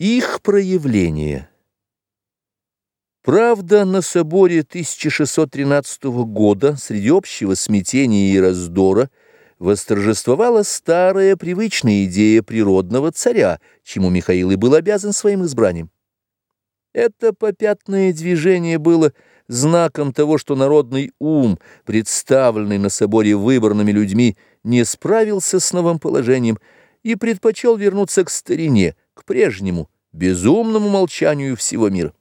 Их проявление. Правда, на соборе 1613 года среди общего смятения и раздора восторжествовала старая привычная идея природного царя, чему Михаил и был обязан своим избранием. Это попятное движение было знаком того, что народный ум, представленный на соборе выборными людьми, не справился с новым положением и предпочел вернуться к старине – к прежнему, безумному молчанию всего мира.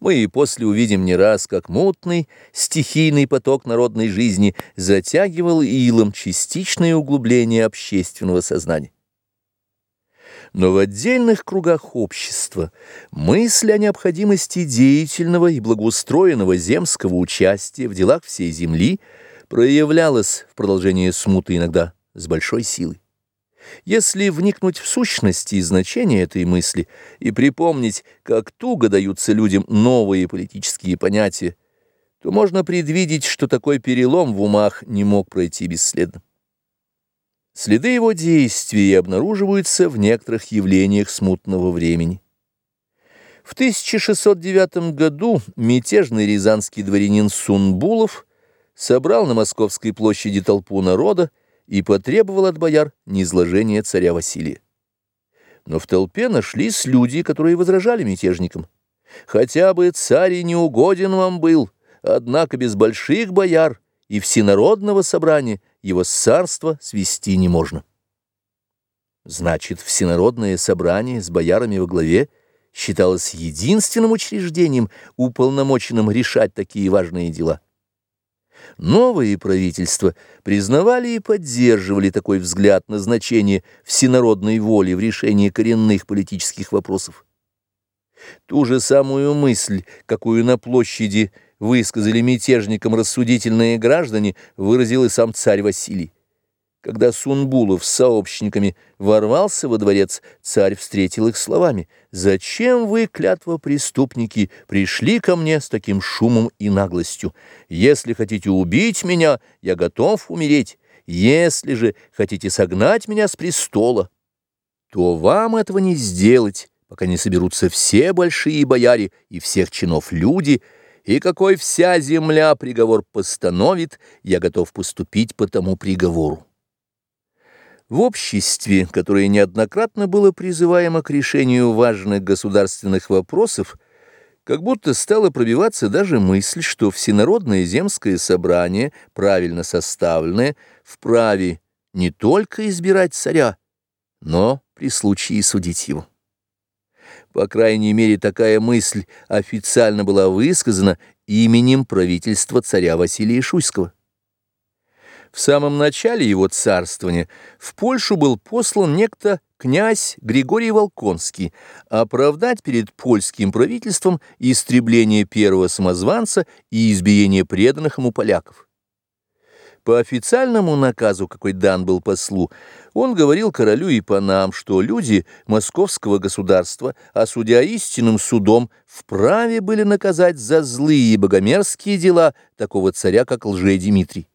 Мы и после увидим не раз, как мутный, стихийный поток народной жизни затягивал илом частичное углубление общественного сознания. Но в отдельных кругах общества мысль о необходимости деятельного и благоустроенного земского участия в делах всей земли проявлялась в продолжении смуты иногда с большой силой. Если вникнуть в сущности и значение этой мысли и припомнить, как туго даются людям новые политические понятия, то можно предвидеть, что такой перелом в умах не мог пройти бесследно. Следы его действий обнаруживаются в некоторых явлениях смутного времени. В 1609 году мятежный рязанский дворянин Сунбулов собрал на Московской площади толпу народа, и потребовал от бояр низложения царя Василия. Но в толпе нашлись люди, которые возражали мятежникам. «Хотя бы царь и не угоден вам был, однако без больших бояр и всенародного собрания его царство свести не можно». Значит, всенародное собрание с боярами во главе считалось единственным учреждением, уполномоченным решать такие важные дела. Новые правительства признавали и поддерживали такой взгляд на значение всенародной воли в решении коренных политических вопросов. Ту же самую мысль, какую на площади высказали мятежникам рассудительные граждане, выразил и сам царь Василий. Когда Сунбулов с сообщниками ворвался во дворец, царь встретил их словами «Зачем вы, клятва преступники, пришли ко мне с таким шумом и наглостью? Если хотите убить меня, я готов умереть. Если же хотите согнать меня с престола, то вам этого не сделать, пока не соберутся все большие бояре и всех чинов люди, и какой вся земля приговор постановит, я готов поступить по тому приговору». В обществе, которое неоднократно было призываемо к решению важных государственных вопросов, как будто стала пробиваться даже мысль, что всенародное земское собрание, правильно составленное, вправе не только избирать царя, но при случае судить его. По крайней мере, такая мысль официально была высказана именем правительства царя Василия Шуйского. В самом начале его царствования в Польшу был послан некто князь Григорий Волконский оправдать перед польским правительством истребление первого самозванца и избиение преданных ему поляков. По официальному наказу, какой дан был послу, он говорил королю и панам, что люди московского государства, осудя истинным судом, вправе были наказать за злые богомерзкие дела такого царя, как лже-Димитрий.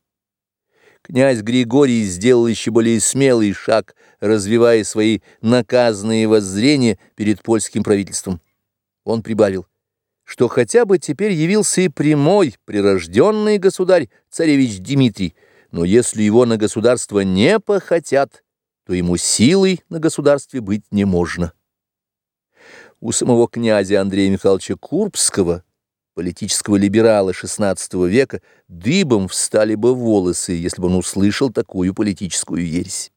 Князь Григорий сделал еще более смелый шаг, развивая свои наказанные воззрения перед польским правительством. Он прибавил, что хотя бы теперь явился и прямой, прирожденный государь, царевич Дмитрий, но если его на государство не похотят, то ему силой на государстве быть не можно. У самого князя Андрея Михайловича Курбского политического либерала XVI века, дыбом встали бы волосы, если бы он услышал такую политическую ересь.